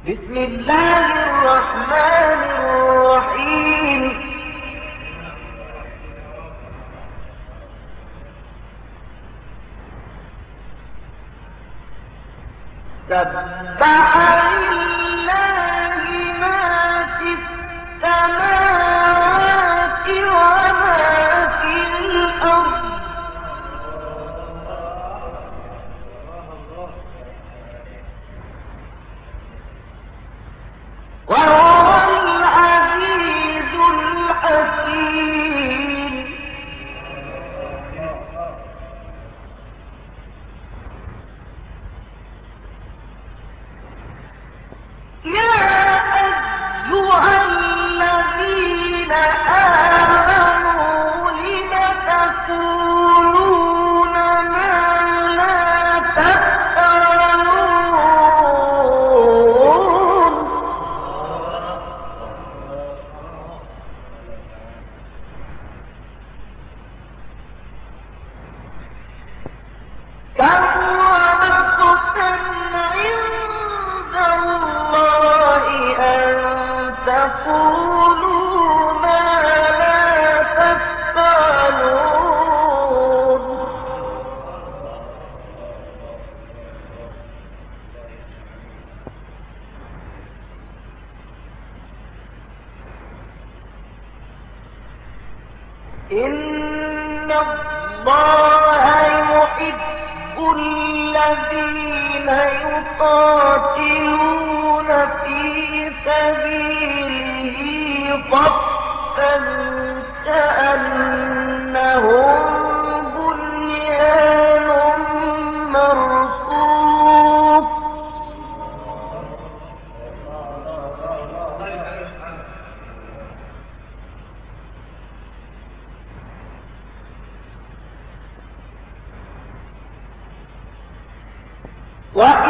بسم الله الرحمن الرحيم. سبحان إن الله يحب الذين يقاتلون وأقل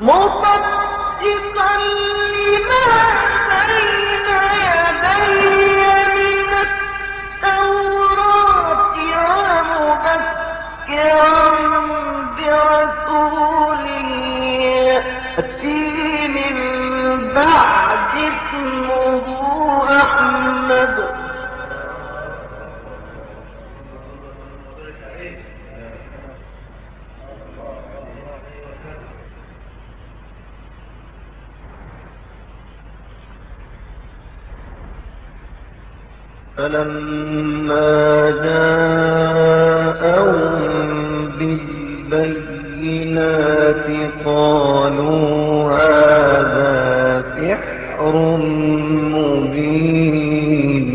مصدقا فلما جاءهم بالبينات قالوا هذا سحر مبين.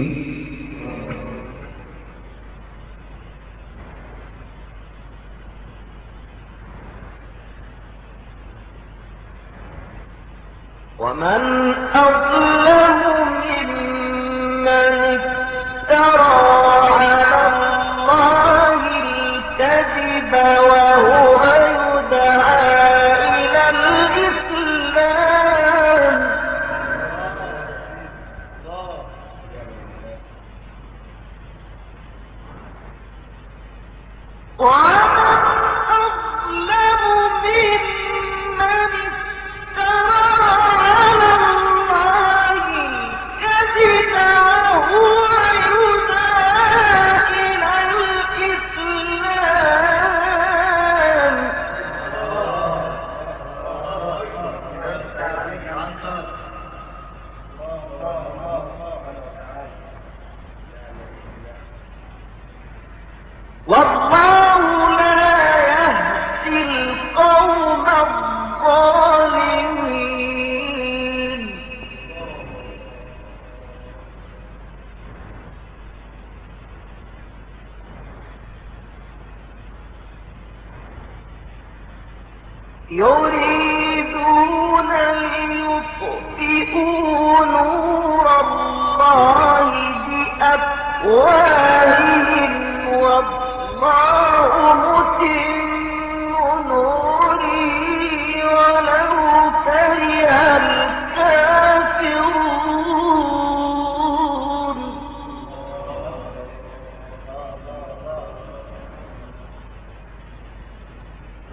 ومن أظلم ممن ترى والله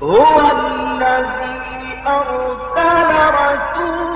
هو الذي أرسل رسوله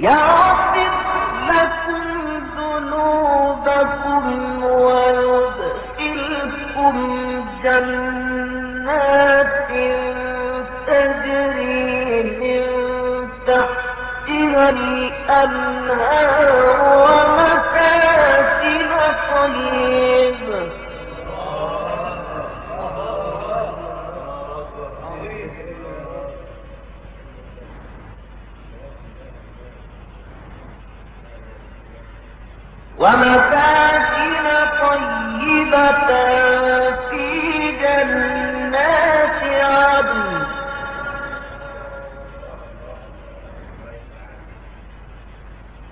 يغفر لكم ذنوبكم جنات تجري من تحتها الأنهار